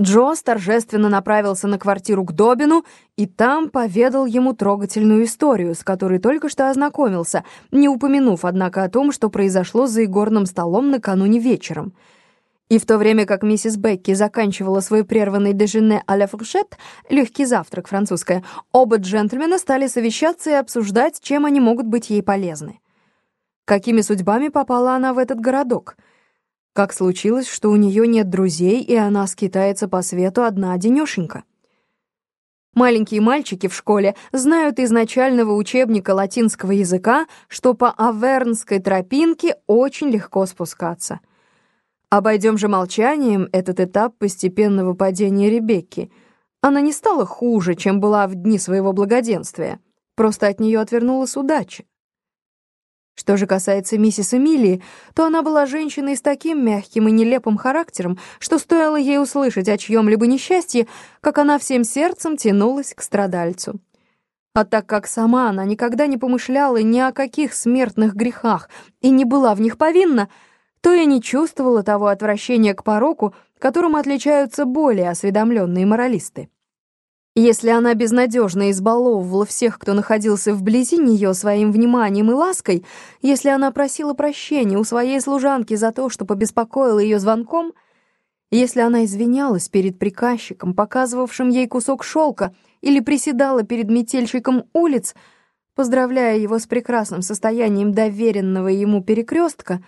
Джос торжественно направился на квартиру к Добину и там поведал ему трогательную историю, с которой только что ознакомился, не упомянув, однако, о том, что произошло за игорным столом накануне вечером. И в то время как миссис Бекки заканчивала свой прерванный дежине а ля фуршет, легкий завтрак французская, оба джентльмена стали совещаться и обсуждать, чем они могут быть ей полезны. Какими судьбами попала она в этот городок — как случилось, что у нее нет друзей, и она скитается по свету одна-одинешенька? Маленькие мальчики в школе знают из начального учебника латинского языка, что по Авернской тропинке очень легко спускаться. Обойдем же молчанием этот этап постепенного падения Ребекки. Она не стала хуже, чем была в дни своего благоденствия. Просто от нее отвернулась удача. Что же касается миссис Эмилии, то она была женщиной с таким мягким и нелепым характером, что стоило ей услышать о чьем-либо несчастье, как она всем сердцем тянулась к страдальцу. А так как сама она никогда не помышляла ни о каких смертных грехах и не была в них повинна, то и не чувствовала того отвращения к пороку, которым отличаются более осведомленные моралисты. Если она безнадежно избаловывала всех, кто находился вблизи нее своим вниманием и лаской, если она просила прощения у своей служанки за то, что побеспокоила ее звонком, если она извинялась перед приказчиком, показывавшим ей кусок шелка, или приседала перед метельщиком улиц, поздравляя его с прекрасным состоянием доверенного ему перекрестка,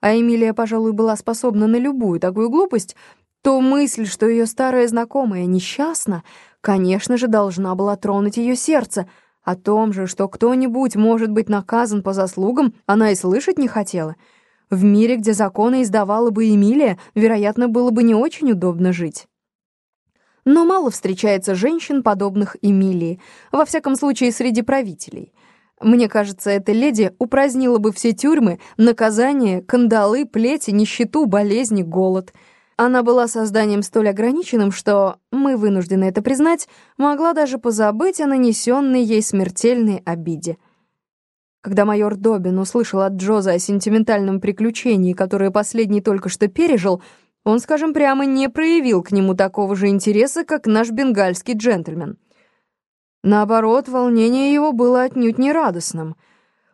а Эмилия, пожалуй, была способна на любую такую глупость, то мысль, что ее старая знакомая несчастна, конечно же, должна была тронуть ее сердце. О том же, что кто-нибудь может быть наказан по заслугам, она и слышать не хотела. В мире, где законы издавала бы Эмилия, вероятно, было бы не очень удобно жить. Но мало встречается женщин, подобных Эмилии, во всяком случае, среди правителей. Мне кажется, эта леди упразднила бы все тюрьмы, наказания, кандалы, плети, нищету, болезни, голод — она была созданием столь ограниченным, что, мы вынуждены это признать, могла даже позабыть о нанесенной ей смертельной обиде. Когда майор Добин услышал от Джоза о сентиментальном приключении, которое последний только что пережил, он, скажем прямо, не проявил к нему такого же интереса, как наш бенгальский джентльмен. Наоборот, волнение его было отнюдь не радостным.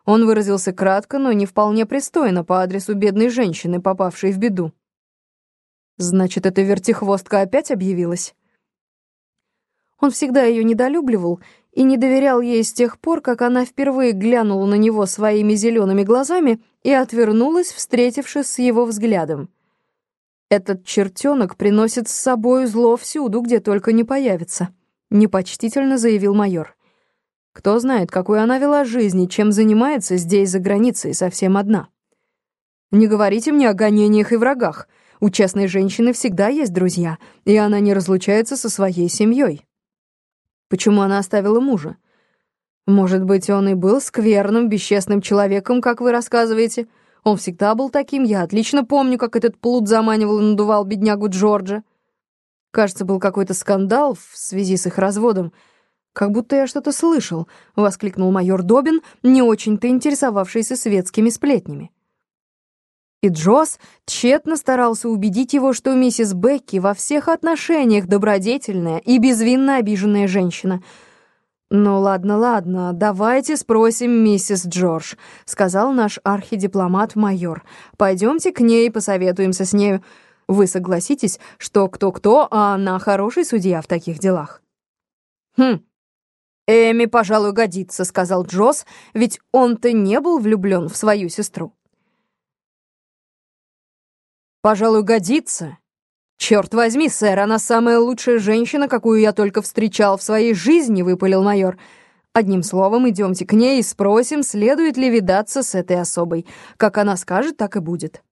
Он выразился кратко, но не вполне пристойно по адресу бедной женщины, попавшей в беду. Значит, эта вертихвостка опять объявилась? Он всегда ее недолюбливал и не доверял ей с тех пор, как она впервые глянула на него своими зелеными глазами и отвернулась, встретившись с его взглядом. Этот чертенок приносит с собой зло всюду, где только не появится, непочтительно заявил майор. Кто знает, какую она вела жизнь и чем занимается здесь за границей совсем одна. Не говорите мне о гонениях и врагах. У честной женщины всегда есть друзья, и она не разлучается со своей семьей. Почему она оставила мужа? Может быть, он и был скверным, бесчестным человеком, как вы рассказываете? Он всегда был таким, я отлично помню, как этот плут заманивал и надувал беднягу Джорджа. Кажется, был какой-то скандал в связи с их разводом. «Как будто я что-то слышал», — воскликнул майор Добин, не очень-то интересовавшийся светскими сплетнями. И Джосс тщетно старался убедить его, что миссис Бекки во всех отношениях добродетельная и безвинно обиженная женщина. «Ну ладно, ладно, давайте спросим миссис Джордж», — сказал наш архидипломат-майор. «Пойдемте к ней, посоветуемся с нею. Вы согласитесь, что кто-кто, а она хороший судья в таких делах?» «Хм, Эми, пожалуй, годится», — сказал Джосс, ведь он-то не был влюблен в свою сестру. Пожалуй, годится. Черт возьми, сэр, она самая лучшая женщина, какую я только встречал в своей жизни, выпалил майор. Одним словом, идемте к ней и спросим, следует ли видаться с этой особой. Как она скажет, так и будет.